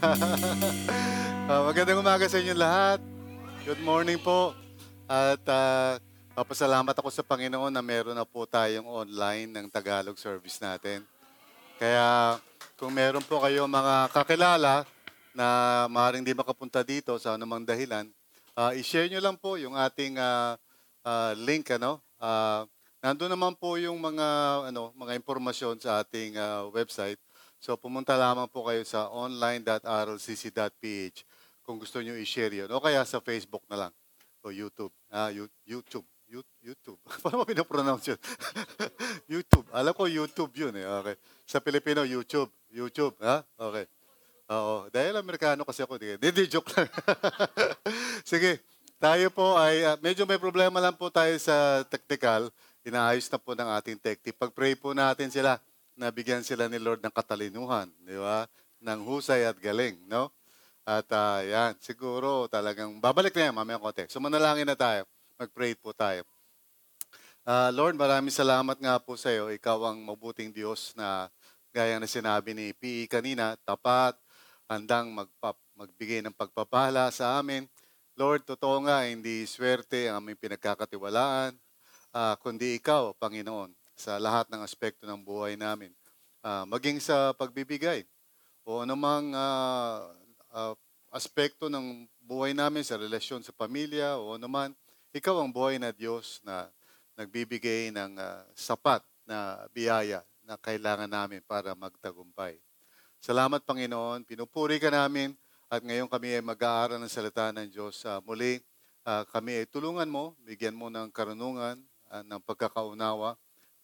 Ah, magandang umaga sa inyo lahat. Good morning po. At ah, papasalamat ako sa Panginoon na meron na po tayong online ng Tagalog service natin. Kaya kung meron po kayo mga kakilala na maaaring di makapunta dito sa anumang dahilan, ah, i-share nyo lang po yung ating ah, ah, link. Ano? Ah, nandun naman po yung mga, ano, mga impormasyon sa ating ah, website. So pumunta lamang po kayo sa online.rlcc.ph kung gusto nyo i-share yun. O kaya sa Facebook na lang. O YouTube. Ah, You- YouTube. You- YouTube. Paano mo pinapronounce yun? YouTube. Alam ko YouTube yun eh. Okay. Sa Pilipino, YouTube. YouTube. Ha? Okay. Oo. Dahil Amerikano kasi ako. Hindi, joke lang. Sige. Tayo po ay, ah, medyo may problema lang po tayo sa technical. Inaayos na po ng ating tech team. Pag-pray po natin sila na bigyan sila ni Lord ng katalinuhan, di ba? Ng husay at galing, no? At ah, yan, siguro talagang babalik na yan mamaya konti. So manalangin na tayo. Mag-pray po tayo. Ah, Lord, maraming salamat nga po sa iyo. Ikaw ang mabuting Diyos na gaya na sinabi ni P.E. kanina, tapat, handang magpa- magbigay ng pagpapala sa amin. Lord, totoo nga, hindi swerte ang aming pinagkakatiwalaan, ah, kundi ikaw, Panginoon, sa lahat ng aspekto ng buhay namin. Ah, maging sa pagbibigay o anumang ah, ah, aspekto ng buhay namin sa relasyon sa pamilya o anuman, ikaw ang buhay na Diyos na nagbibigay ng ah, sapat na biyaya na kailangan namin para magtagumpay. Salamat Panginoon, pinupuri ka namin at ngayon kami ay mag-aaral ng salita ng Diyos. Ah, muli, ah, kami ay tulungan mo, bigyan mo ng karunungan, ah, ng pagkakaunawa,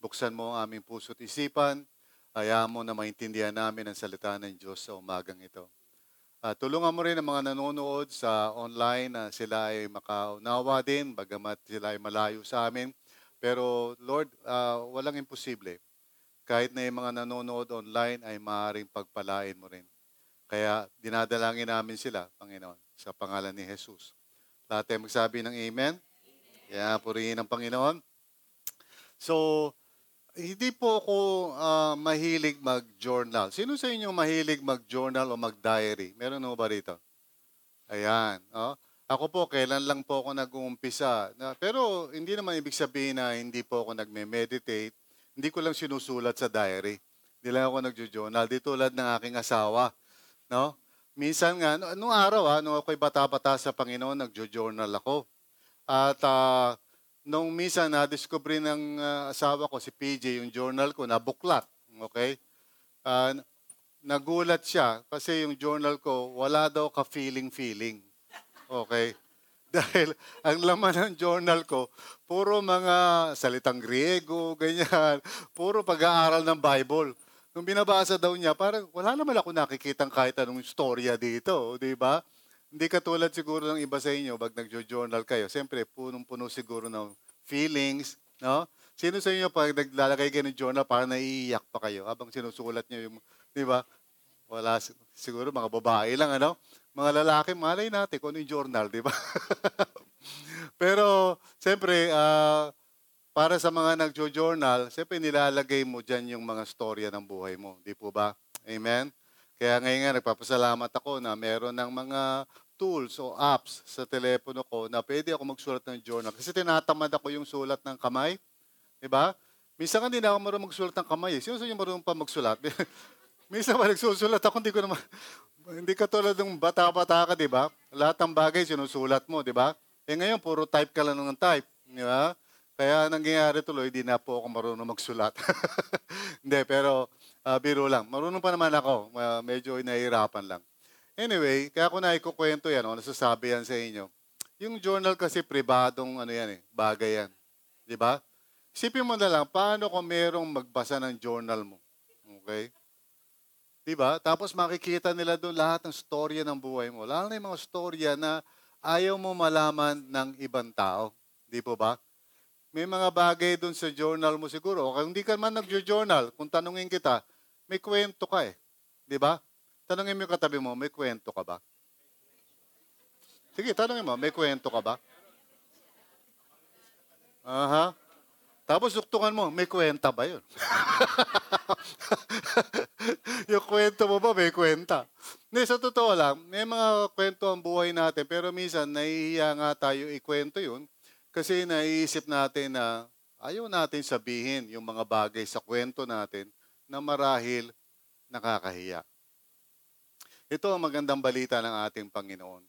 buksan mo ang aming puso't isipan, hayaan mo na maintindihan namin ang salita ng Diyos sa umagang ito. Ah, tulungan mo rin ang mga nanonood sa online na sila ay makaunawa din, bagamat sila ay malayo sa amin. Pero Lord, ah, walang imposible. Kahit na yung mga nanonood online ay maaaring pagpalain mo rin. Kaya dinadalangin namin sila, Panginoon, sa pangalan ni Jesus. Lahat ay magsabi ng Amen. Kaya purihin ang Panginoon. So, hindi po ako ah, mahilig mag-journal. Sino sa inyo mahilig mag-journal o mag-diary? Meron mo ba rito? Ayan. Oh. Ako po, kailan lang po ako nag-uumpisa. Na, pero hindi naman ibig sabihin na hindi po ako nagme-meditate. Hindi ko lang sinusulat sa diary. Hindi lang ako nagjo-journal. Di tulad ng aking asawa. No? Minsan nga, no, nung araw, ha, nung ako'y bata-bata sa Panginoon, nagjo-journal ako. At ah, nung minsan na-discover ng ah, asawa ko, si PJ, yung journal ko, nabuklat. Okay? N- nagulat siya kasi yung journal ko, wala daw ka-feeling-feeling. Okay? Dahil ang laman ng journal ko, puro mga salitang Griego, ganyan. Puro pag-aaral ng Bible. Nung binabasa daw niya, parang wala naman ako nakikitang kahit anong storya dito, di ba? Hindi katulad siguro ng iba sa inyo, pag nagjo-journal kayo, siyempre, punong-puno siguro ng feelings, no? Sino sa inyo, pag naglalagay kayo ng journal, parang naiiyak pa kayo habang sinusulat niyo yung, di ba? Wala, si- siguro mga babae lang, ano? Mga lalaki, malay natin kung ano yung journal, di ba? Pero, siyempre, ah, para sa mga nagjo-journal, siyempre nilalagay mo dyan yung mga storya ng buhay mo. Di po ba? Amen? Kaya ngayon nga, nagpapasalamat ako na meron ng mga tools o apps sa telepono ko na pwede ako magsulat ng journal. Kasi tinatamad ako yung sulat ng kamay. Di ba? Minsan hindi na ako marunong magsulat ng kamay. eh. Sino sa inyo marunong pa magsulat? Minsan pa nagsusulat ako, hindi ko naman, hindi ka tulad ng bata-bata ka, di ba? Lahat ng bagay sinusulat mo, di ba? Eh ngayon, puro type ka lang ng type, di ba? Kaya nangyayari tuloy, di na po ako marunong magsulat. hindi, pero ah, biro lang. Marunong pa naman ako. Ma- medyo nahihirapan lang. Anyway, kaya ko na ikukwento yan, o nasasabi yan sa inyo. Yung journal kasi pribadong ano yan eh, bagay yan. Di ba? Isipin mo na lang, paano kung merong magbasa ng journal mo? Okay? Di ba? Tapos makikita nila doon lahat ng storya ng buhay mo. Lalo na yung mga storya na ayaw mo malaman ng ibang tao. Di po ba? May mga bagay doon sa journal mo siguro. Kung hindi ka man nagjo-journal, kung tanungin kita, may kwento ka eh. Di ba? Tanungin mo yung katabi mo, may kwento ka ba? Sige, tanungin mo, may kwento ka ba? Aha. Tapos suktukan mo, may kwenta ba yun? yung kwento mo ba, may kwenta? Hindi, sa totoo lang, may mga kwento ang buhay natin, pero minsan nahihiya nga tayo ikwento yun kasi naiisip natin na ayaw natin sabihin yung mga bagay sa kwento natin na marahil nakakahiya. Ito ang magandang balita ng ating Panginoon.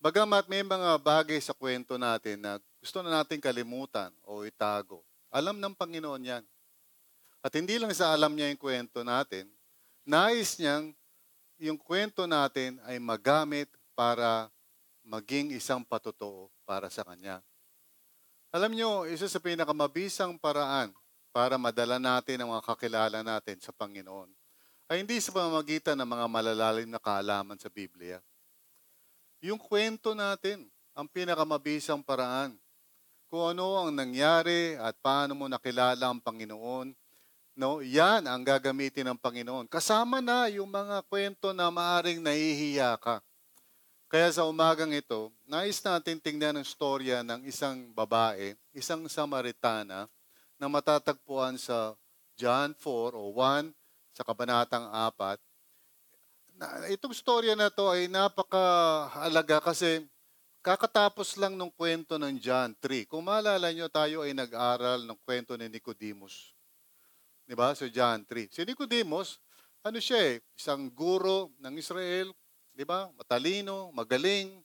Bagamat may mga bagay sa kwento natin na gusto na natin kalimutan o itago, alam ng Panginoon yan. At hindi lang sa alam niya yung kwento natin, nais niyang yung kwento natin ay magamit para maging isang patotoo para sa Kanya. Alam niyo, isa sa pinakamabisang paraan para madala natin ang mga kakilala natin sa Panginoon ay hindi sa pamamagitan ng mga malalalim na kaalaman sa Biblia. Yung kwento natin, ang pinakamabisang paraan. Kung ano ang nangyari at paano mo nakilala ang Panginoon, no, yan ang gagamitin ng Panginoon. Kasama na yung mga kwento na maaring nahihiya ka. Kaya sa umagang ito, nais natin tingnan ang storya ng isang babae, isang Samaritana, na matatagpuan sa John 4 o 1 sa Kabanatang 4. Na, itong storya na to ay napakahalaga kasi kakatapos lang ng kwento ng John 3. Kung maalala nyo, tayo ay nag-aral ng kwento ni Nicodemus. Di ba? So John 3. Si Nicodemus, ano siya eh, isang guro ng Israel, di ba? Matalino, magaling,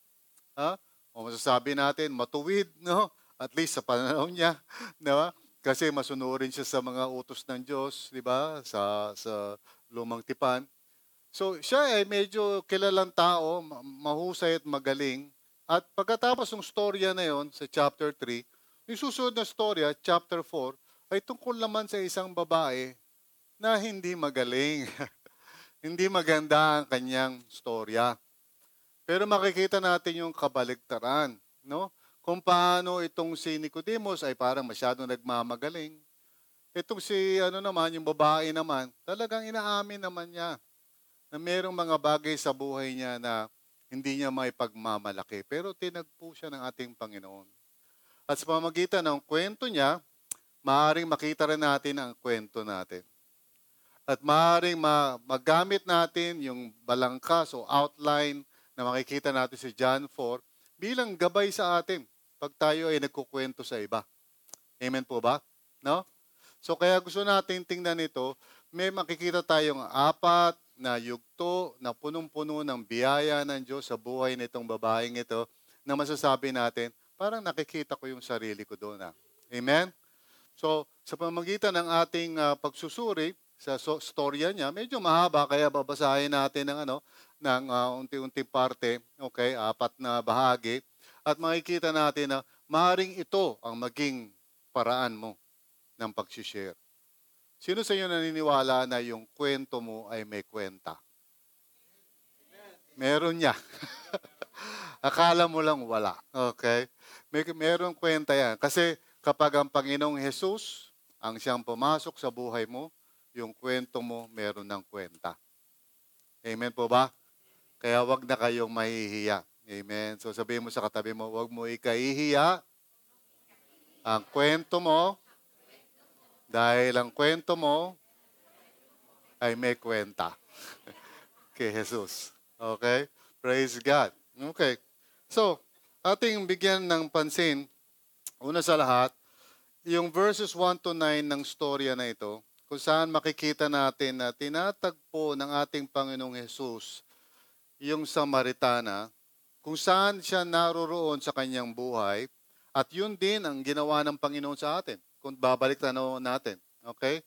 ha? O masasabi natin, matuwid, no? At least sa panahon niya, di ba? Kasi masunurin siya sa mga utos ng Diyos, di ba? Sa, sa lumang tipan. So, siya ay medyo kilalang tao, ma- mahusay at magaling. At pagkatapos ng storya na yon sa chapter 3, yung susunod na storya, chapter 4, ay tungkol naman sa isang babae na hindi magaling. hindi maganda ang kanyang storya. Pero makikita natin yung kabaligtaran, no? Kung paano itong si Nicodemus ay parang masyadong nagmamagaling. Itong si ano naman, yung babae naman, talagang inaamin naman niya na mayroong mga bagay sa buhay niya na hindi niya may pagmamalaki. Pero tinagpo siya ng ating Panginoon. At sa pamagitan ng kwento niya, maaaring makita rin natin ang kwento natin. At maaaring ma- magamit natin yung balangkas o outline na makikita natin sa John 4 bilang gabay sa atin pag tayo ay nagkukwento sa iba. Amen po ba? No? So kaya gusto natin tingnan ito, may makikita tayong apat na yugto na punong-puno ng biyaya ng Diyos sa buhay nitong babaeng ito na masasabi natin, parang nakikita ko yung sarili ko doon. Ah. Amen? So, sa pamagitan ng ating ah, pagsusuri sa so- storya niya, medyo mahaba kaya babasahin natin ng ano ng ah, unti-unti parte, okay, apat na bahagi at makikita natin na maaaring ito ang maging paraan mo ng pag-share. Sino sa inyo naniniwala na yung kwento mo ay may kwenta? Meron niya. Akala mo lang wala. Okay? May, meron kwenta yan. Kasi kapag ang Panginoong Jesus ang siyang pumasok sa buhay mo, yung kwento mo meron ng kwenta. Amen po ba? Kaya wag na kayong mahihiya. Amen. So sabihin mo sa katabi mo, wag mo ikahihiya ang kwento mo dahil ang kwento mo ay may kwenta kay Jesus. Okay? Praise God. Okay. So, ating bigyan ng pansin, una sa lahat, yung verses 1 to 9 ng storya na ito, kung saan makikita natin na tinatagpo ng ating Panginoong Jesus yung Samaritana, kung saan siya naroroon sa kanyang buhay, at yun din ang ginawa ng Panginoon sa atin, kung babalik tanaw natin. Okay?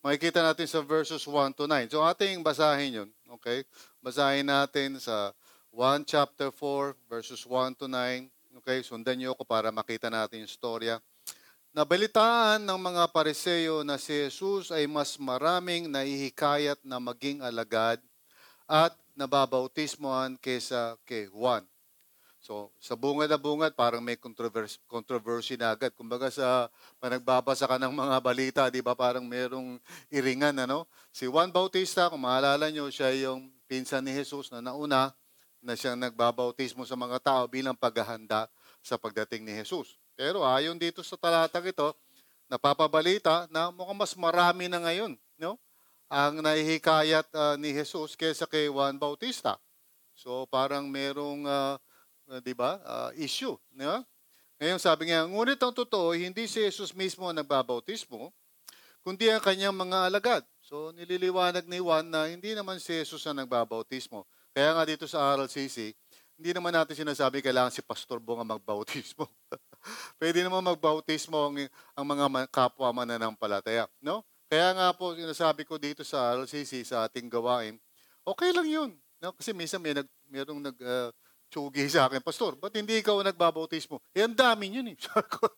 Makikita natin sa verses 1 to 9. So ating basahin yun. Okay? Basahin natin sa 1 chapter 4, verses 1 to 9. Okay? Sundan niyo ako para makita natin yung storya. Nabalitaan ng mga pareseyo na si Jesus ay mas maraming naihikayat na maging alagad at nababautismohan kesa kay Juan. So, sa bungad na bungad, parang may controversy, controversy na agad. Kumbaga sa panagbabasa ka ng mga balita, di ba parang merong iringan, ano? Si Juan Bautista, kung maalala nyo, siya yung pinsan ni Jesus na nauna na siyang nagbabautismo sa mga tao bilang paghahanda sa pagdating ni Jesus. Pero ayon dito sa talatang ito, napapabalita na mukhang mas marami na ngayon? Ang nahihikayat ah, ni Jesus kaysa kay Juan Bautista. So parang merong, ah, ah, di ba, ah, issue. Di ba? Ngayon sabi niya, ngunit ang totoo, hindi si Jesus mismo ang nagbabautismo, kundi ang kanyang mga alagad. So nililiwanag ni Juan na hindi naman si Jesus ang nagbabautismo. Kaya nga dito sa RLCC, hindi naman natin sinasabi kailangan si Pastor Bong ang magbautismo. Pwede naman magbautismo ang, ang mga kapwa mananampalataya. No? Kaya nga po, sinasabi ko dito sa RLCC, sa ating gawain, okay lang yun. No? Kasi minsan may nag, merong nag, uh, tsugi sa akin, Pastor, ba't hindi ikaw nagbabautismo? Eh, ang dami yun eh.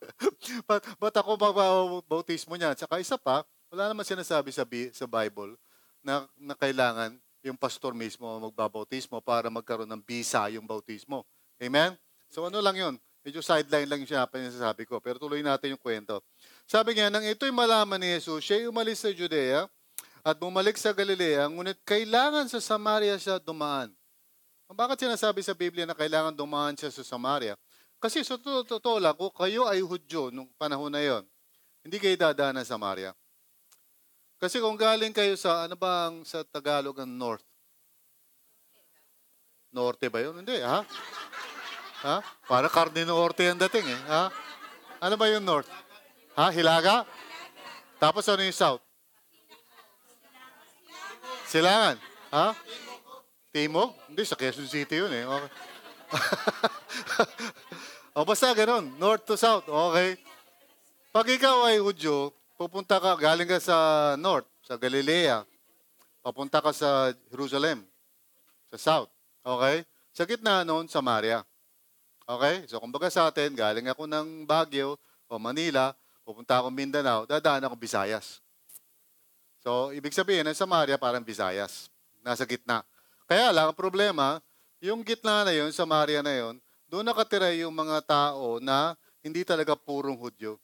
Ba't, ba't ako magbabautismo niyan? Tsaka isa pa, wala naman sinasabi sa, sa Bible na, na kailangan yung pastor mismo magbabautismo para magkaroon ng bisa yung bautismo. Amen? So ano lang yun? Medyo sideline lang yung sasabi ko. Pero tuloy natin yung kwento. Sabi niya, nang ito'y malaman ni Jesus, siya'y umalis sa Judea at bumalik sa Galilea, ngunit kailangan sa Samaria siya dumaan. Bakit sinasabi sa Biblia na kailangan dumaan siya sa Samaria? Kasi sa totoo lang, kung kayo ay Hudyo nung panahon na yon, hindi kayo dadaan ng Samaria. Kasi kung galing kayo sa, ano ba ang sa Tagalog ang North? Norte ba yun? Hindi, ha? Ha? Para karne norte ang dating eh. Ha? Ano ba yung North? Ha? Hilaga? Tapos ano yung South? Silangan? Ha? Timog? Hindi, sa Quezon City yun eh. Okay. o basta ganun, north to south. Okay. Pag ikaw ay Hudyo, pupunta ka, galing ka sa north, sa Galilea. Papunta ka sa Jerusalem, sa south. Okay? Sa gitna noon, Samaria. Okay? So, kumbaga sa atin, galing ako ng Baguio o Manila, pupunta ako Mindanao, dadaan ako Visayas. So, ibig sabihin, ang Samaria parang Visayas. Nasa gitna. Kaya lang, ang problema, yung gitna na yun, Samaria na yun, doon nakatira yung mga tao na hindi talaga purong Hudyo.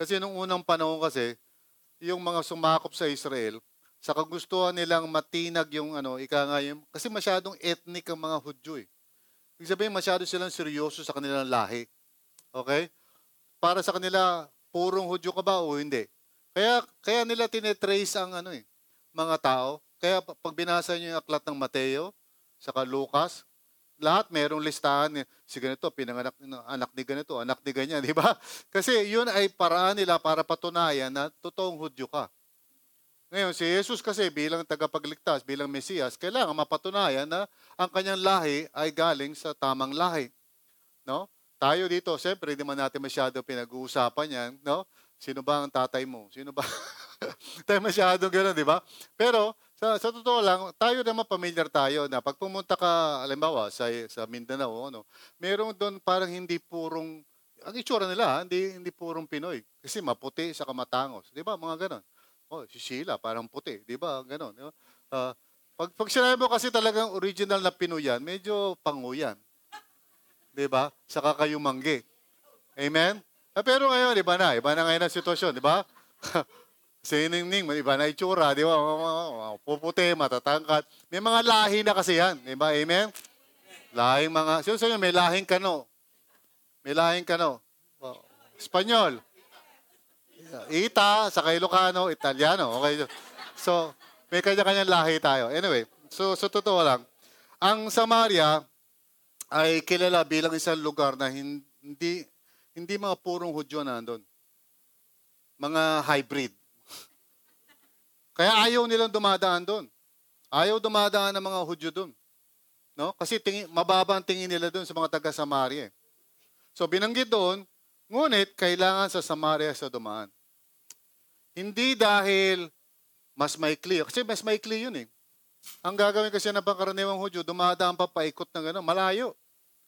Kasi nung unang panahon kasi, yung mga sumakop sa Israel, sa kagustuhan nilang matinag yung ano, ika nga yung, kasi masyadong ethnic ang mga Hudyo eh. Ibig sabihin, masyado silang seryoso sa kanilang lahi. Okay? Para sa kanila, purong Hudyo ka ba o hindi? Kaya, kaya nila tinetrace ang ano eh, mga tao. Kaya pa- pag binasa niyo yung aklat ng Mateo, saka Lucas, lahat merong listahan. Si ganito, pinanganak ng anak ni ganito, anak ni ganyan, di ba? Kasi yun ay paraan nila para patunayan na totoong Hudyo ka. Ngayon, si Jesus kasi bilang tagapagligtas, bilang Mesiyas, kailangan mapatunayan na ang kanyang lahi ay galing sa tamang lahi. No? Tayo dito, siyempre, hindi man natin masyado pinag-uusapan yan. No? Sino ba ang tatay mo? Sino ba? tayo masyado gano'n, di ba? Pero, sa, sa totoo lang, tayo naman familiar tayo na pag pumunta ka, alimbawa, sa, sa Mindanao, ano, meron doon parang hindi purong, ang itsura nila, hindi, hindi purong Pinoy. Kasi maputi sa kamatangos. Di ba? Mga gano'n. Oh, si Sheila, parang puti. Di ba? Ganon. Di ba? Ah, pag, pag sinabi mo kasi talagang original na Pinoy yan, medyo pango yan. Di ba? Saka kayo manggi. Amen? Ah, pero ngayon, iba na. Iba na ngayon ang sitwasyon. Di ba? si Ningning, iba na itsura. Di ba? Puputi, matatangkat. May mga lahi na kasi yan. Di ba? Amen? Lahing mga, sino sa inyo, may lahing kano. May lahing kano. Espanyol. Ita, sa Ilocano, Italiano. Okay. So, may kanya-kanyang lahi tayo. Anyway, so sa totoo lang, ang Samaria ay kilala bilang isang lugar na hin- hindi hindi mga purong Hudyo na nandun. Mga hybrid. Kaya ayaw nilang dumadaan doon. Ayaw dumadaan ng mga Hudyo doon. No? Kasi tingin, mababa ang tingin nila doon sa mga taga-Samaria. eh. So binanggit doon, ngunit kailangan sa Samaria sa dumaan. Hindi dahil mas maikli. Kasi mas maikli yun eh. Ang gagawin kasi ng pangkaraniwang Hudyo, dumadaan pa paikot ng gano'n, malayo.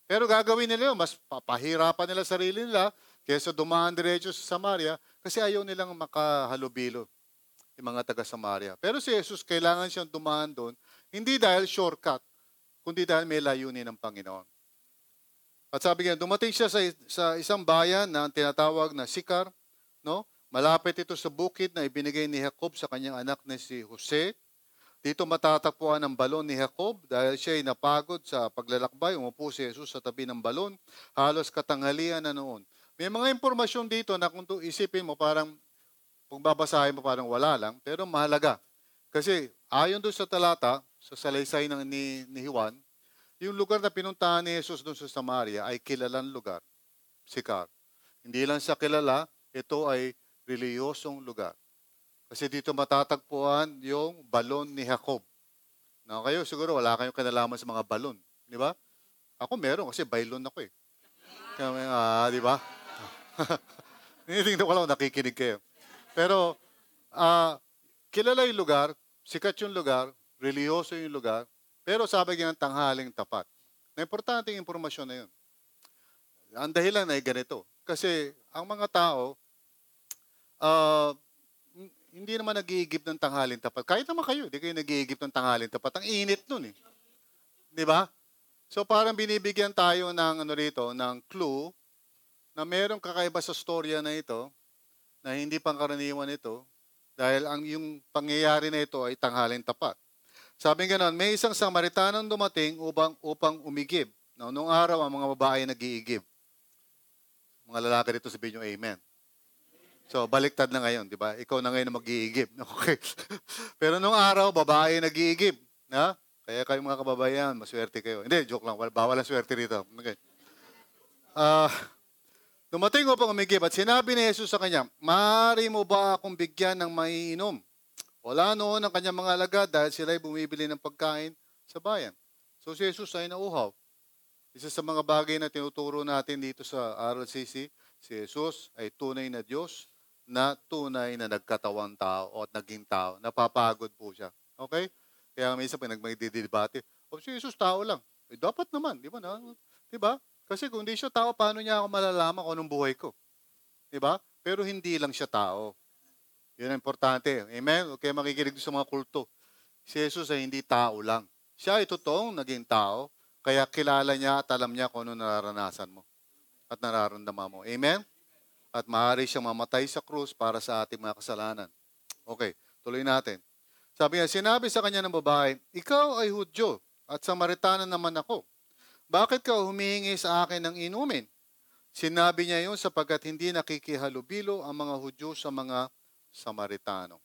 Pero gagawin nila yun, mas papahirapan nila sarili nila kaysa dumaan diretso sa Samaria kasi ayaw nilang makahalubilo yung mga taga-Samaria. Pero si Jesus, kailangan siyang dumaan doon, hindi dahil shortcut, kundi dahil may layunin ng Panginoon. At sabi niya, dumating siya sa, sa isang bayan na tinatawag na Sikar, no? Malapit ito sa bukid na ibinigay ni Jacob sa kanyang anak na si Jose. Dito matatagpuan ang balon ni Jacob dahil siya ay napagod sa paglalakbay. Umupo si Jesus sa tabi ng balon. Halos katanghalian na noon. May mga impormasyon dito na kung isipin mo parang, kung babasahin mo parang wala lang, pero mahalaga. Kasi ayon doon sa talata, sa salaysay ng ni, ni Juan, yung lugar na pinuntahan ni Jesus doon sa Samaria ay kilalang lugar, Sikar. Hindi lang sa kilala, ito ay reliyosong lugar. Kasi dito matatagpuan yung balon ni Jacob. Na kayo siguro wala kayong kinalaman sa mga balon, di ba? Ako meron kasi bailon ako eh. Kaya, ah, di ba? Tinitingnan ko lang nakikinig kayo. Pero, ah, kilala yung lugar, sikat yung lugar, reliyoso yung lugar, pero sabi niya ng tanghaling tapat. Na importante yung impormasyon na yun. Ang dahilan ay ganito. Kasi ang mga tao, ah, hindi naman nag-iigip ng tanghaling tapat. Kahit naman kayo, hindi kayo nag-iigip ng tanghaling tapat. Ang init nun eh. Di ba? So parang binibigyan tayo ng ano rito, ng clue na merong kakaiba sa storya na ito na hindi pangkaraniwan ito dahil ang yung pangyayari na ito ay tanghaling tapat. Sabi nga may isang Samaritanong dumating upang, upang umigib. No, noong araw, ang mga babae nag-iigib. Mga lalaki dito sabihin nyo, Amen. So, baliktad na ngayon, di ba? Ikaw na ngayon mag-iigib. Okay. Pero nung araw, babae nag-iigib. Na? Kaya kayo mga kababayan, maswerte kayo. Hindi, joke lang. Wal- Bawal ang swerte rito. Okay. Ah, dumating upang umigib at sinabi ni Jesus sa kanya, Maaari mo ba akong bigyan ng maiinom? Wala noon ang kanyang mga alagad dahil sila'y bumibili ng pagkain sa bayan. So si Jesus ay nauhaw. Isa sa mga bagay na tinuturo natin dito sa RLCC, si Jesus ay tunay na Diyos na tunay na nagkatawang tao at naging tao. Napapagod po siya. Okay? Kaya minsan pag nagmagdidibate, o si Jesus tao lang. Eh, dapat naman, di ba? Na? Di ba? Kasi kung di siya tao, paano niya ako malalaman kung anong buhay ko? Di ba? Pero hindi lang siya tao. Yun ang importante. Amen? Kayo makikinig sa mga kulto. Si Jesus ay hindi tao lang. Siya ay totoong naging tao, kaya kilala niya at alam niya kung ano nararanasan mo at nararamdaman mo. Amen? At maaari siyang mamatay sa krus para sa ating mga kasalanan. Okay, tuloy natin. Sabi niya, sinabi sa kanya ng babae, Ikaw ay Hudyo at Samaritana naman ako. Bakit ka humihingi sa akin ng inumin? Sinabi niya yun sapagkat hindi nakikihalubilo ang mga Hudyo sa mga Samaritano.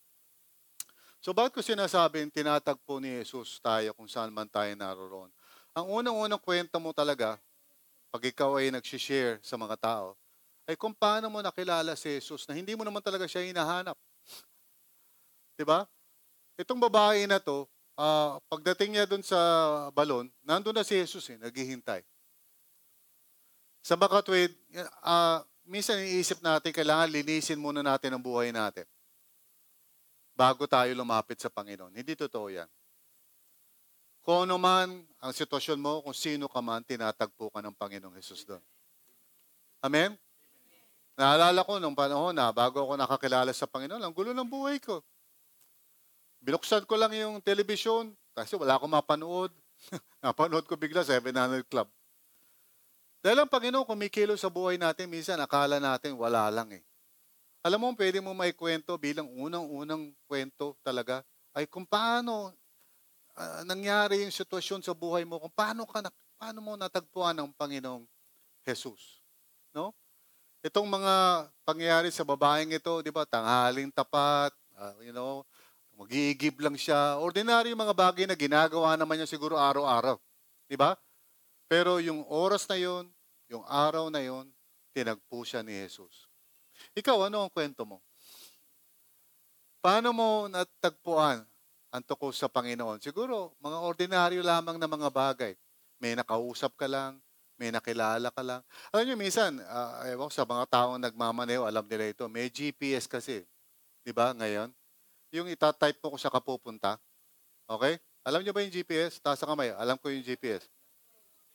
So bakit ko sinasabing tinatagpo ni Jesus tayo kung saan man tayo naroon? Ang unang-unang kwento mo talaga, pag ikaw ay nagsishare sa mga tao, ay kung paano mo nakilala si Jesus na hindi mo naman talaga siya hinahanap. 'Di ba? Itong babae na to, ah, pagdating niya doon sa balon, nandun na si Jesus eh, naghihintay. Sa Makatwid, ah, minsan iniisip natin, kailangan linisin muna natin ang buhay natin bago tayo lumapit sa Panginoon. Hindi totoo yan. Kung ano man ang sitwasyon mo, kung sino ka man, tinatagpo ka ng Panginoong Jesus doon. Amen? Naalala ko nung panahon na bago ako nakakilala sa Panginoon, ang gulo ng buhay ko. Binuksan ko lang yung telebisyon kasi wala akong mapanood. Napanood ko bigla 700 Club. Dahil ang Panginoon kumikilo sa buhay natin, minsan akala natin wala lang eh. Alam mo, pwede mo may kwento bilang unang-unang kwento talaga ay kung paano ah, nangyari yung sitwasyon sa buhay mo, kung paano, ka na, paano mo natagpuan ang Panginoong Jesus. No? Itong mga pangyayari sa babaeng ito, di ba, tanghaling tapat, ah, you know, mag-iigib lang siya. Ordinary mga bagay na ginagawa naman niya siguro araw-araw. Di ba? Pero yung oras na yon, yung araw na yon, tinagpo siya ni Jesus. Ikaw, ano ang kwento mo? Paano mo natagpuan ang tukos sa Panginoon? Siguro, mga ordinaryo lamang na mga bagay. May nakausap ka lang, may nakilala ka lang. Alam niyo, minsan, uh, ewan ko sa mga taong nagmamaneho, alam nila ito, may GPS kasi. Di ba, ngayon? Yung itatype mo kung sa kapupunta. Okay? Alam niyo ba yung GPS? Taas sa kamay. Alam ko yung GPS.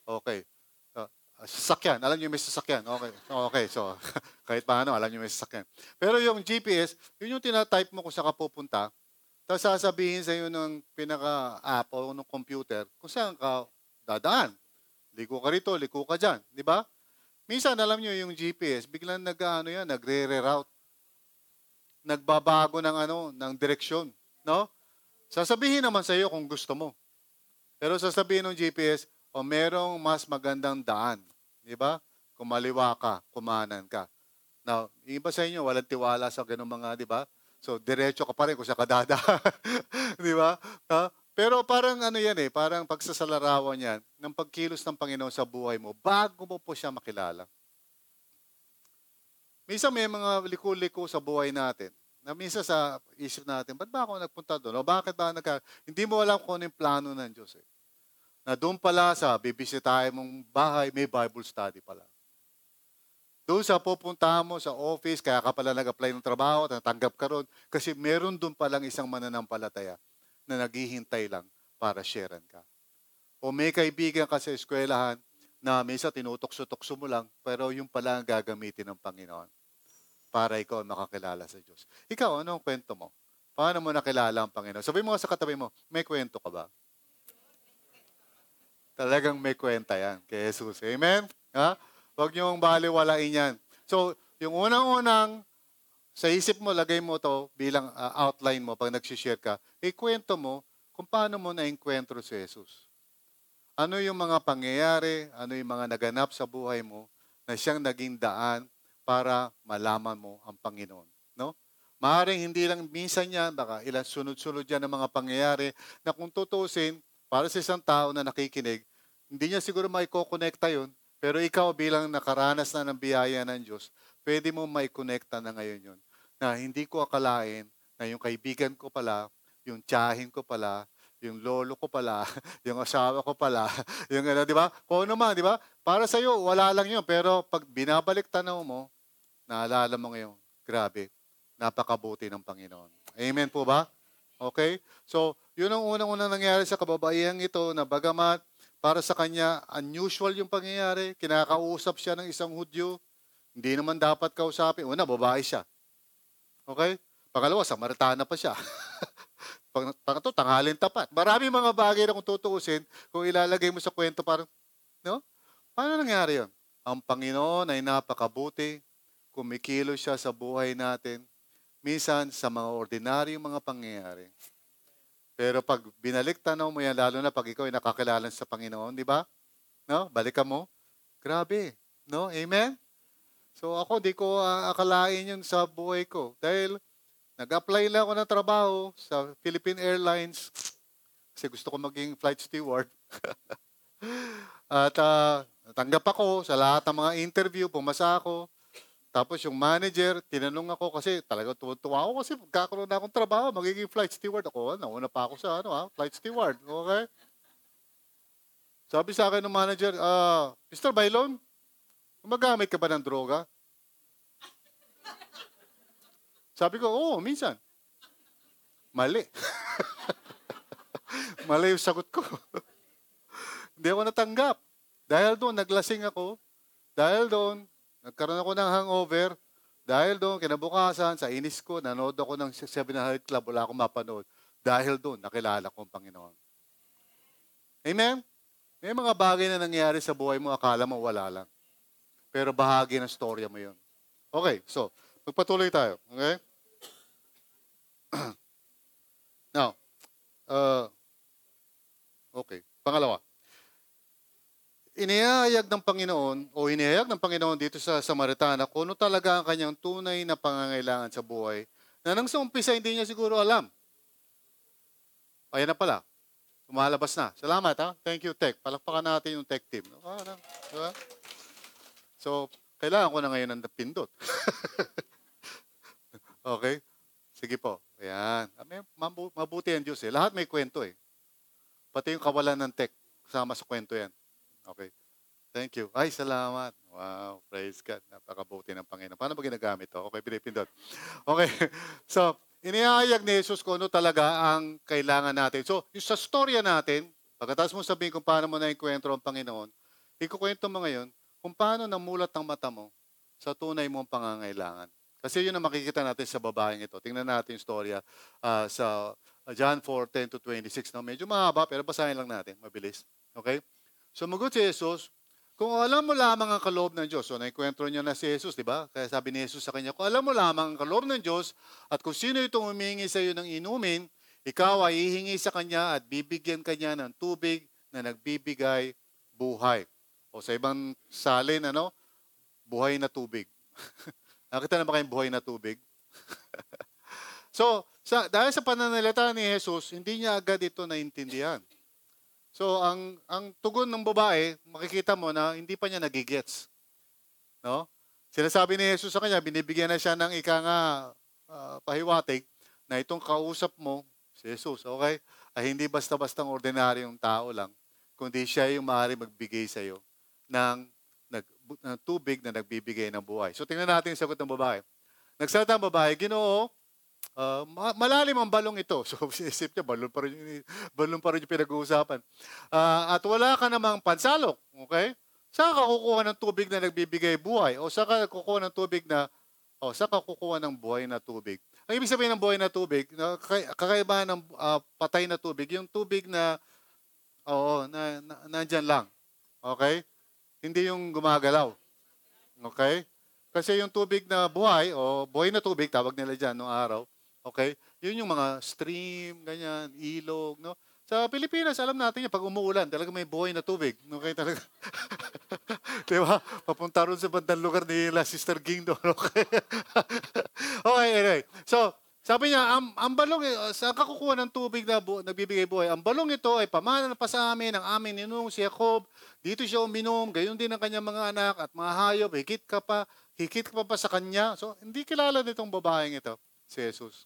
Okay. Uh, sasakyan. Alam niyo may sasakyan. Okay. Okay. So, kahit paano, alam niyo may sasakyan. Pero yung GPS, yun yung tinatype mo kung sa kapupunta. Tapos sasabihin sa iyo ng pinaka-app o ng computer kung saan ka dadaan. Liko ka rito, liko ka dyan. Di ba? Minsan, alam niyo yung GPS, biglang nag, ano yan, nagre-reroute. Nagbabago ng, ano, ng direksyon. No? Sasabihin naman sa iyo kung gusto mo. Pero sasabihin ng GPS, o merong mas magandang daan. Di ba? Kung maliwa ka, kumanan ka. Now, iba sa inyo, walang tiwala sa ganung mga, di ba? So, diretso ka pa rin kung sa kadada. Di ba? Ha? Pero parang ano yan eh, parang pagsasalarawan yan ng pagkilos ng Panginoon sa buhay mo bago mo po siya makilala. Minsan may mga liko-liko sa buhay natin na minsan sa isip natin, ba't ba ako nagpunta doon? O bakit ba nagka... Hindi mo alam kung ano yung plano ng Diyos eh. Na doon pala sa bibisitahin mong bahay, may Bible study pala. Doon sa pupuntahan mo sa office, kaya ka pala nag-apply ng trabaho, natanggap ka ron, kasi meron doon palang isang mananampalataya na naghihintay lang para sharean ka. O may kaibigan ka sa eskwelahan na minsan tinutokso-tokso mo lang, pero yung pala ang gagamitin ng Panginoon para ikaw makakilala sa Diyos. Ikaw, ano ang kwento mo? Paano mo nakilala ang Panginoon? Sabi mo sa katabi mo, may kwento ka ba? Talagang may kwenta yan kay Jesus. Amen? Ha? Huwag niyong baliwalain yan. So, yung unang-unang sa isip mo, lagay mo to bilang uh, outline mo pag nagsishare ka, ikwento mo kung paano mo na-enkwentro si Jesus. Ano yung mga pangyayari, ano yung mga naganap sa buhay mo na siyang naging daan para malaman mo ang Panginoon. No? Maaring hindi lang minsan yan, baka ilang sunod-sunod yan ng mga pangyayari na kung tutusin, para sa isang tao na nakikinig, hindi niya siguro maikokonekta yun, pero ikaw bilang nakaranas na ng biyaya ng Diyos, pwede mo maikonekta na ngayon yun. Na hindi ko akalain na yung kaibigan ko pala, yung tiyahin ko pala, yung lolo ko pala, yung asawa ko pala, yung ano, di ba? Kung ano man, di ba? Para sa iyo, wala lang yun. Pero pag binabalik tanaw mo, naalala mo ngayon, grabe, napakabuti ng Panginoon. Amen po ba? Okay? So, yun ang unang-unang nangyari sa kababaihang ito na bagamat para sa kanya, unusual yung pangyayari. Kinakausap siya ng isang Hudyo. Hindi naman dapat kausapin. Una, babae siya. Okay? Pangalawa, Samaritana pa siya. Pang, pangatlo, tanghalin tapat. Marami mga bagay na kung tutuusin, kung ilalagay mo sa kwento, parang, no? Paano nangyari yun? Ang Panginoon ay napakabuti, kumikilos siya sa buhay natin, minsan sa mga ordinaryong mga pangyayari. Pero pag binalik tanaw mo yan, lalo na pag ikaw ay nakakilala sa Panginoon, di ba? No? Balikan mo. Grabe. No? Amen? So ako, di ko uh, akalain yun sa buhay ko. Dahil nag-apply lang ako ng trabaho sa Philippine Airlines kasi gusto ko maging flight steward. At uh, natanggap ako sa lahat ng mga interview, pumasa ako. Tapos yung manager, tinanong ako kasi talaga tuwa ako kasi magkakaroon na akong trabaho, magiging flight steward ako. Nauna pa ako sa ano, ha? flight steward. Okay? Sabi sa akin ng manager, uh, Mr. Bailon, gumagamit ka ba ng droga? Sabi ko, oo, minsan. Mali. Mali yung sagot ko. Hindi ako natanggap. Dahil doon, naglasing ako. Dahil doon, Nagkaroon ako ng hangover. Dahil doon, kinabukasan, sa inis ko, nanood ako ng Seven Hundred Club, wala akong mapanood. Dahil doon, nakilala ko ang Panginoon. Amen? May mga bagay na nangyari sa buhay mo, akala mo wala lang. Pero bahagi ng storya mo yun. Okay, so, magpatuloy tayo. Okay? Now, uh, okay, pangalawa inihayag ng Panginoon o inihayag ng Panginoon dito sa Samaritana kung ano talaga ang kanyang tunay na pangangailangan sa buhay na nang sa umpisa hindi niya siguro alam. Ayan na pala. Lumalabas na. Salamat ha. Thank you, Tech. Palakpakan natin yung Tech team. Diba? So, kailangan ko na ngayon ng pindot. okay? Sige po. Ayan. Mabuti ang Diyos eh. Lahat may kwento eh. Pati yung kawalan ng tech, kasama sa kwento yan. Okay. Thank you. Ay, salamat. Wow, praise God. Napakabuti ng Panginoon. Paano ba ginagamit to? Okay, pinipindot. Okay. So, inihayag ni Jesus kung ano talaga ang kailangan natin. So, yung sa storya natin, pagkatapos mo sabihin kung paano mo na-enkwentro ang Panginoon, ikukwento mo ngayon kung paano namulat ang mata mo sa tunay mong pangangailangan. Kasi yun ang makikita natin sa babaeng ito. Tingnan natin yung storya uh, sa John 4, 10 to 26. No? Medyo mahaba, pero basahin lang natin. Mabilis. Okay? Sumagot si Jesus, kung alam mo lamang ang kaloob ng Diyos, so naikwentro niya na si Jesus, di ba? Kaya sabi ni Jesus sa kanya, kung alam mo lamang ang kaloob ng Diyos at kung sino itong humingi sa iyo ng inumin, ikaw ay ihingi sa kanya at bibigyan kanya ng tubig na nagbibigay buhay. O sa ibang salin, ano? Buhay na tubig. Nakita na ba kayong buhay na tubig? So, sa, dahil sa pananalita ni Jesus, hindi niya agad ito naintindihan. So, ang ang tugon ng babae, makikita mo na hindi pa niya nagigets. No? Sinasabi ni Jesus sa kanya, binibigyan na siya ng ika nga ah, pahiwatig na itong kausap mo, si Jesus, okay, ay hindi basta-bastang ordinaryong tao lang, kundi siya yung maaari magbigay sa iyo ng, nag, ng tubig na nagbibigay ng buhay. So, tingnan natin yung sagot ng babae. Nagsalita ang babae, Ginoo, ma- malalim ang balong ito. So, isip niya, balon pa rin balon pa rin yung pinag-uusapan. Ah, at wala ka namang pansalok, okay? Saan ka kukuha ng tubig na nagbibigay buhay? O saan ka kukuha ng tubig na, o saan ka kukuha ng buhay na tubig? Ang ibig sabihin ng buhay na tubig, kakaiba ng ah, patay na tubig, yung tubig na, oo, na, na nandyan lang. Okay? Hindi yung gumagalaw. Okay? Kasi yung tubig na buhay, o buhay na tubig, tawag nila dyan noong araw, okay? Yun yung mga stream, ganyan, ilog, no? Sa Pilipinas, alam natin yan, pag umuulan, talaga may buhay na tubig. Okay, talaga. Di ba? Papunta ron sa bandang lugar ni La Sister Ging doon. Okay. okay, anyway. So, sabi niya, ang, ang balong, saan ka kukuha ng tubig na bu- nagbibigay buhay? Ang balong ito ay pamana pa sa amin, ang amin ninong si Jacob. Dito siya uminom, gayon din ang kanyang mga anak at mga hayop. Higit ka pa, higit ka pa pa sa kanya. So, hindi kilala nitong babaeng ito, si Jesus.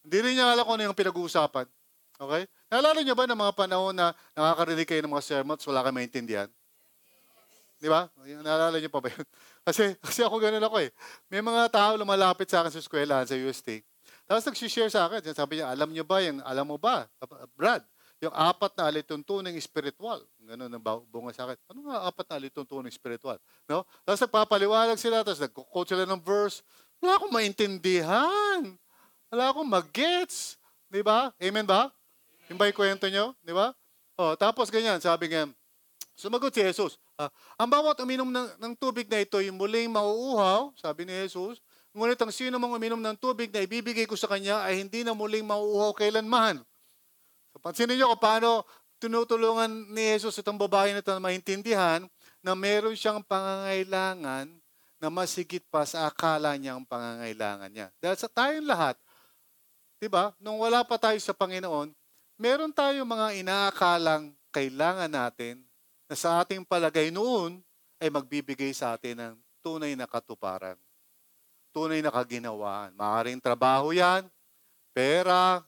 Hindi rin niya alam kung ano yung pinag-uusapan. Okay? Naalala niyo ba ng mga panahon na nakakarinig kayo ng mga sermons, wala kayo maintindihan? Di ba? Naalala niyo pa ba yun? Kasi, kasi ako ganun ako eh. May mga tao lumalapit sa akin sa eskwela, sa UST. Tapos nag-share sa akin. Sabi niya, alam niyo ba, yung, alam mo ba, Brad, yung apat na alituntunang spiritual. Ganun ang bunga sa akin. Ano nga apat na alituntunang spiritual? No? Tapos nagpapaliwanag sila, tapos nag-quote sila ng verse. Wala akong maintindihan. Wala akong mag-gets. Di ba? Amen ba? Yung ba yung kwento nyo? Di ba? Oh, tapos ganyan, sabi nga, sumagot si Jesus, ah, ang bawat uminom ng, ng tubig na ito, yung muling mauuhaw, sabi ni Jesus, ngunit ang sino mang uminom ng tubig na ibibigay ko sa kanya ay hindi na muling mauuhaw kailanman. So, pansinin nyo kung paano tinutulungan ni Jesus itong babae na ito na maintindihan na meron siyang pangangailangan na masigit pa sa akala niyang pangangailangan niya. Dahil sa tayong lahat, di ba, nung wala pa tayo sa Panginoon, meron tayo mga inaakalang kailangan natin na sa ating palagay noon ay magbibigay sa atin ng tunay na katuparan. Tunay na kaginawaan. Maaaring trabaho yan, pera,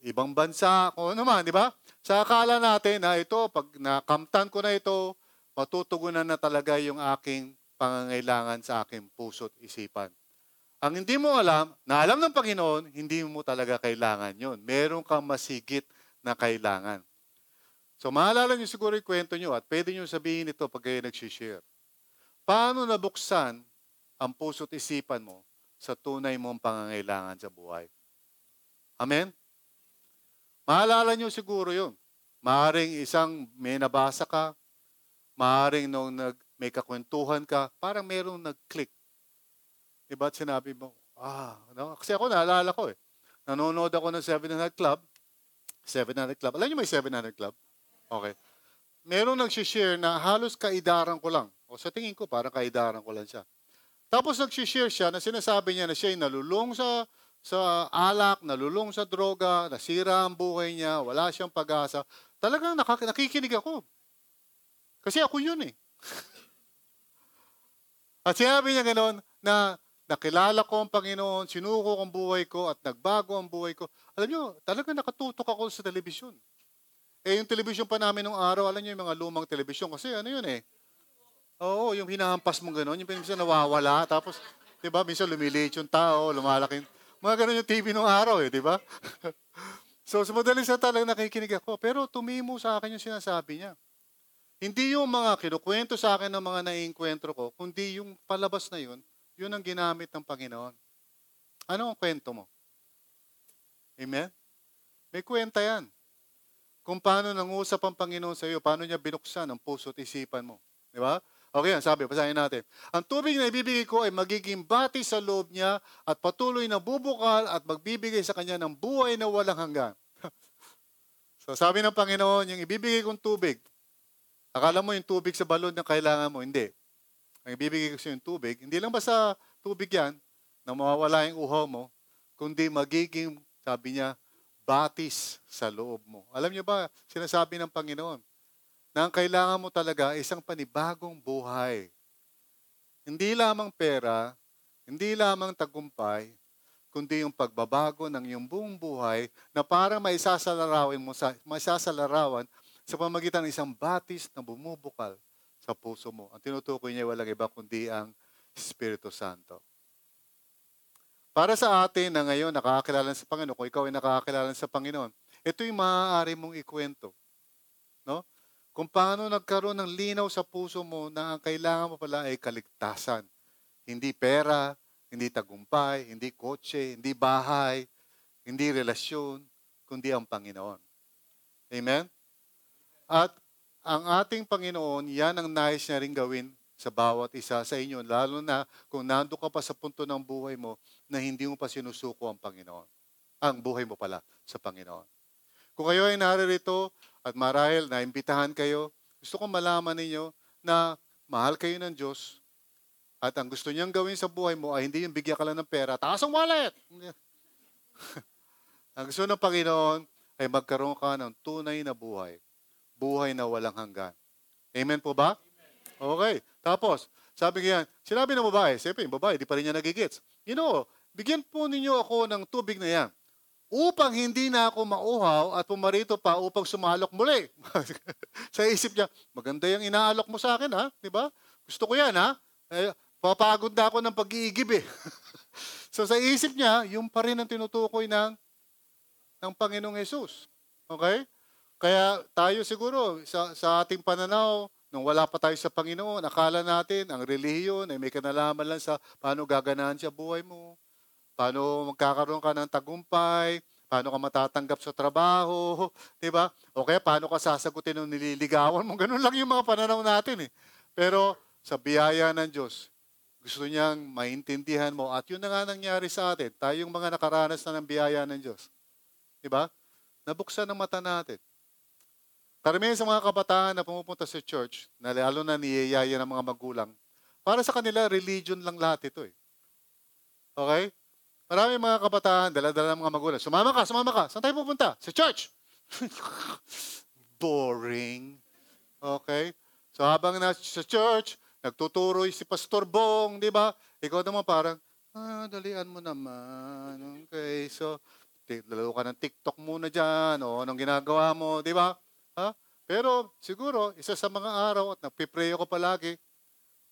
ibang bansa, kung ano man, di ba? Sa akala natin na ito, pag nakamtan ko na ito, matutugunan na talaga yung aking pangangailangan sa aking puso't isipan. Ang hindi mo alam, na alam ng Panginoon, hindi mo talaga kailangan yon. Meron kang masigit na kailangan. So maalala niyo siguro yung kwento niyo at pwede niyo sabihin ito pag kayo nag-share. Paano nabuksan ang puso't isipan mo sa tunay mong pangangailangan sa buhay? Amen? Maalala niyo siguro yun. Maaring isang may nabasa ka, maaring nung nag, may kakwentuhan ka, parang merong nag-click Diba at sinabi mo, ah, no? kasi ako naalala ko eh. Nanonood ako ng 700 Club. 700 Club. Alam niyo may 700 Club? Okay. Merong nag-share na halos kaidaran ko lang. O sa tingin ko, parang kaidaran ko lang siya. Tapos nag-share siya na sinasabi niya na siya ay nalulong sa sa alak, nalulong sa droga, nasira ang buhay niya, wala siyang pag-asa. Talagang nakak- nakikinig ako. Kasi ako yun eh. At sinabi niya ganoon na nakilala ko ang Panginoon, sinuko ko ang buhay ko at nagbago ang buhay ko. Alam niyo, talaga nakatutok ako sa telebisyon. Eh, yung telebisyon pa namin nung araw, alam niyo yung mga lumang telebisyon kasi ano yun eh. Oo, yung hinahampas mo gano'n, yung minsan nawawala, tapos, di ba, minsan lumiliit yung tao, lumalaki. Mga gano'n yung TV nung araw eh, di ba? so, sa madaling sa talagang nakikinig ako, pero tumimo sa akin yung sinasabi niya. Hindi yung mga kinukwento sa akin ng mga naiinkwentro ko, kundi yung palabas na yun, yun ang ginamit ng Panginoon. Ano ang kwento mo? Amen? May kwenta yan. Kung paano nangusap ang Panginoon sa iyo, paano niya binuksan ang puso at isipan mo. Di ba? Okay, sabi, basahin natin. Ang tubig na ibibigay ko ay magiging bati sa loob niya at patuloy na bubukal at magbibigay sa kanya ng buhay na walang hanggan. so sabi ng Panginoon, yung ibibigay kong tubig, akala mo yung tubig sa balon na kailangan mo, hindi. Ang ibibigay ko sa yung tubig, hindi lang basta tubig yan, na mawawala yung uhaw mo, kundi magiging, sabi niya, batis sa loob mo. Alam niyo ba, sinasabi ng Panginoon, na ang kailangan mo talaga isang panibagong buhay. Hindi lamang pera, hindi lamang tagumpay, kundi yung pagbabago ng iyong buong buhay na para maisasalarawan mo sa maisasalarawan sa pamagitan ng isang batis na bumubukal sa puso mo. Ang tinutukoy niya walang iba kundi ang Espiritu Santo. Para sa atin na ngayon nakakakilala sa Panginoon, kung ikaw ay nakakakilala sa Panginoon, ito yung maaari mong ikwento. No? Kung paano nagkaroon ng linaw sa puso mo na ang kailangan mo pala ay kaligtasan. Hindi pera, hindi tagumpay, hindi kotse, hindi bahay, hindi relasyon, kundi ang Panginoon. Amen? At ang ating Panginoon, yan ang nais niya rin gawin sa bawat isa sa inyo, lalo na kung nando ka pa sa punto ng buhay mo na hindi mo pa sinusuko ang Panginoon. Ang buhay mo pala sa Panginoon. Kung kayo ay naririto at marahil naimbitahan kayo, gusto ko malaman ninyo na mahal kayo ng Diyos at ang gusto niyang gawin sa buhay mo ay hindi yung bigyan ka lang ng pera, taas ang wallet! ang gusto ng Panginoon ay magkaroon ka ng tunay na buhay. Buhay na walang hanggan. Amen po ba? Okay. Tapos, sabi niya, sinabi ng babae, siyempre yung babae, di pa rin niya nagigits. You know, bigyan po ninyo ako ng tubig na yan upang hindi na ako mauhaw at pumarito pa upang sumalok muli. sa isip niya, maganda yung inaalok mo sa akin, ha? Di ba? Gusto ko yan, ha? Eh, papagod na ako ng pag-iigib, eh. so sa isip niya, yung pa rin ang tinutukoy ng, ng Panginoong Yesus. Okay? Kaya tayo siguro, sa, sa ating pananaw, nung wala pa tayo sa Panginoon, akala natin ang relihiyon ay may kanalaman lang sa paano gaganahan siya buhay mo, paano magkakaroon ka ng tagumpay, paano ka matatanggap sa trabaho, di ba? O kaya paano ka sasagutin ng nililigawan mo. Ganun lang yung mga pananaw natin eh. Pero sa biyaya ng Diyos, gusto niyang maintindihan mo. At yun na nga nangyari sa atin. Tayong mga nakaranas na ng biyaya ng Diyos. Di ba? Nabuksan ang mata natin. Karamihan sa mga kabataan na pumupunta sa church, na lalo na niyayaya ng mga magulang, para sa kanila, religion lang lahat ito eh. Okay? Marami mga kabataan, dala-dala mga magulang. Sumama ka, sumama ka. Saan tayo pupunta? Sa church. Boring. Okay? So habang nasa sa church, nagtuturo si Pastor Bong, di ba? Ikaw naman parang, ah, dalian mo naman. Okay, so, lalo ka ng TikTok muna dyan, o anong ginagawa mo, di ba? Ha? Pero siguro, isa sa mga araw at nagpipray ako palagi,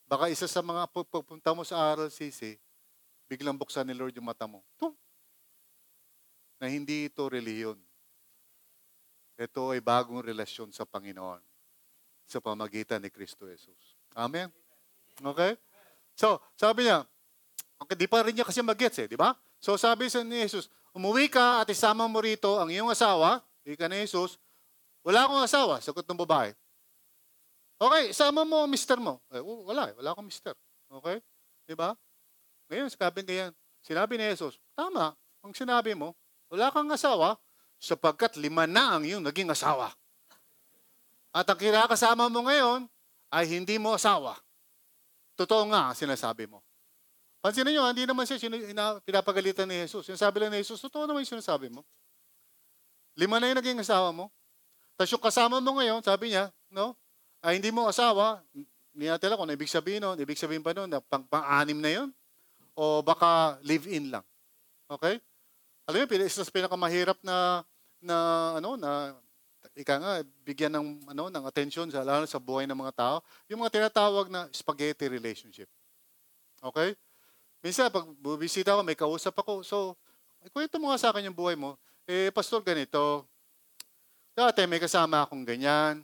baka isa sa mga pagpunta mo sa RLCC, biglang buksan ni Lord yung mata mo. Ito. Na hindi ito reliyon. Ito ay bagong relasyon sa Panginoon sa pamagitan ni Kristo Jesus. Amen? Okay? So, sabi niya, okay, di pa rin niya kasi mag-gets eh, di ba? So, sabi sa ni Jesus, umuwi ka at isama mo rito ang iyong asawa, ika ni Jesus, wala akong asawa, sagot ng babae. Okay, sama mo ang mister mo. Eh, wala, eh, wala akong mister. Okay? Di ba? Ngayon, sabi ganyan, sinabi ni Jesus, tama, ang sinabi mo, wala kang asawa, sapagkat lima na ang iyong naging asawa. At ang kinakasama mo ngayon ay hindi mo asawa. Totoo nga sinasabi mo. Pansinin nyo, hindi naman siya sinu- ina- pinapagalitan ni Jesus. Sinasabi lang ni Jesus, totoo naman yung sinasabi mo. Lima na yung naging asawa mo. Tapos yung kasama mo ngayon, sabi niya, no? Ay hindi mo asawa, hindi natin alam kung ano ibig sabihin nun. Ibig sabihin pa nun, pang-anim na yun? O baka live-in lang? Okay? Alam mo, isa sa pinakamahirap na, na, ano, na, ika nga, bigyan ng, ano, ng attention sa, lalo sa buhay ng mga tao, yung mga tinatawag na spaghetti relationship. Okay? Minsan, pag bubisita ako, may kausap ako. So, kwento mo nga sa akin yung buhay mo. Eh, pastor, ganito. Dati may kasama akong ganyan.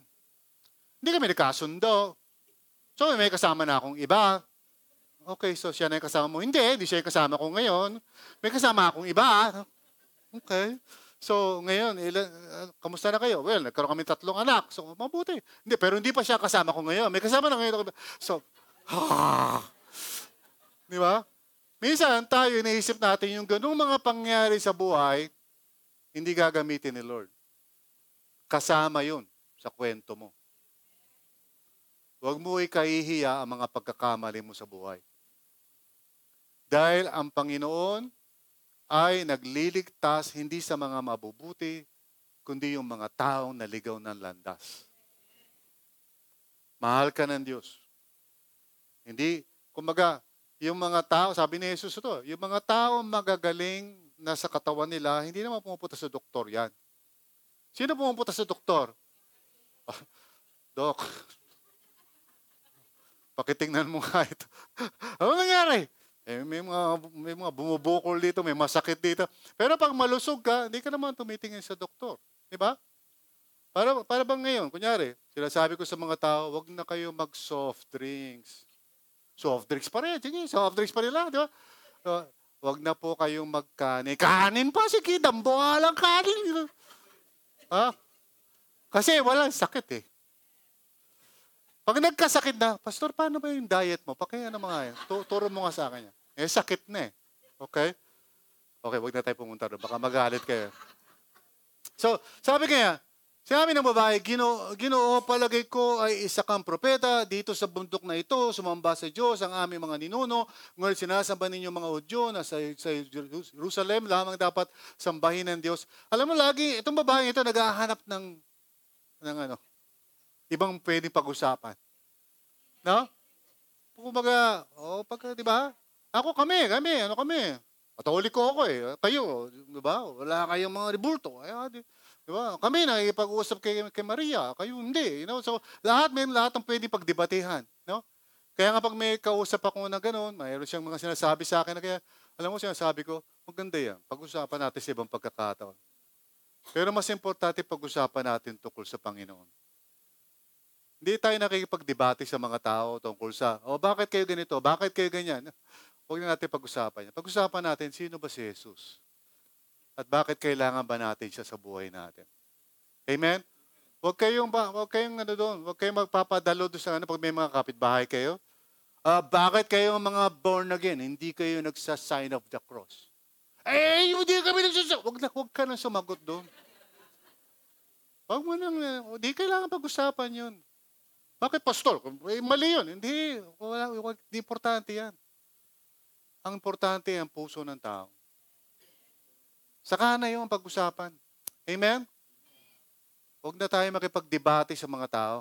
Hindi kami nagkasundo. So, may kasama na akong iba. Okay, so siya na yung kasama mo. Hindi, hindi siya yung kasama ko ngayon. May kasama akong iba. Okay. So, ngayon, ilan, uh, kamusta na kayo? Well, nagkaroon kami tatlong anak. So, mabuti. Hindi, pero hindi pa siya kasama ko ngayon. May kasama na ngayon. So, ha. Di ba? Minsan, tayo iniisip natin yung ganung mga pangyari sa buhay, hindi gagamitin ni Lord. Kasama yun sa kwento mo. Huwag mo ikahihiya ang mga pagkakamali mo sa buhay. Dahil ang Panginoon ay nagliligtas hindi sa mga mabubuti, kundi yung mga taong naligaw ng landas. Mahal ka ng Diyos. Hindi, kumbaga, yung mga tao, sabi ni Jesus ito, yung mga tao magagaling na sa katawan nila, hindi naman pumupunta sa doktor yan. Sino pumupunta sa doktor? Dok, pakitingnan mo nga ito. ano nangyari? Eh, may mga, may mga bumubukol dito, may masakit dito. Pero pag malusog ka, hindi ka naman tumitingin sa doktor. Di ba? Para, para bang ngayon, kunyari, sinasabi ko sa mga tao, wag na kayo mag-soft drinks. Soft drinks pa rin. Sige, soft drinks pa rin lang, di ba? Uh, wag na po kayong magkanin. Kanin pa, sige, dambuha lang kanin. Ha? Kasi walang sakit eh. Pag nagkasakit na, Pastor, paano ba yung diet mo? Pakaya na mga yan. Tu- Turo mo nga sa akin yan. Eh, sakit na eh. Okay? Okay, wag na tayo pumunta doon. Baka magalit kayo. So, sabi kaya, sinabi ng babae, Gino, Ginoo, palagay ko ay isa kang propeta dito sa bundok na ito, sumamba sa Diyos ang aming mga ninuno, ngunit sinasamba ninyo mga Udyo na sa, sa Jerusalem lamang dapat sambahin ng Diyos. Alam mo lagi, itong babae ito naghahanap ng, ng ano, ibang pwedeng pag-usapan. No? Kumbaga, oh, pag, di ba? Ako kami, kami, ano kami? Katoliko ako eh. Kayo, di ba? Wala kayong mga ribulto. Ay, ah, di, di ba? Kami na ipag-uusap kay, kay Maria. Kayo hindi. You know? So, lahat, may lahat ng pwedeng pagdebatehan. No? Kaya nga pag may kausap ako na gano'n, mayroon siyang mga sinasabi sa akin na kaya, alam mo sinasabi ko, maganda yan. Pag-usapan natin sa ibang pagkakataon. Pero mas importante pag-usapan natin tungkol sa Panginoon. Hindi tayo nakikipagdebate sa mga tao tungkol sa, oh, bakit kayo ganito? Bakit kayo ganyan? Huwag na natin pag-usapan yan. Pag-usapan natin, sino ba si Jesus? At bakit kailangan ba natin siya sa buhay natin? Amen? Huwag kayong, ba, huwag kayong ano doon, huwag kayong magpapadalo doon sa ano pag may mga kapitbahay kayo. Ah, bakit kayo mga born again? Hindi kayo nagsa-sign of the cross. Eh, hindi kami nagsa Huwag na, huwag ka nang sumagot doon. Huwag mo nang, hindi kailangan pag-usapan yun. Bakit pastor? Eh, mali yun. Hindi, wala, wala, hindi importante yan. Ang importante ang puso ng tao. Saka na yung pag-usapan. Amen? Huwag na tayo makipagdebate sa mga tao.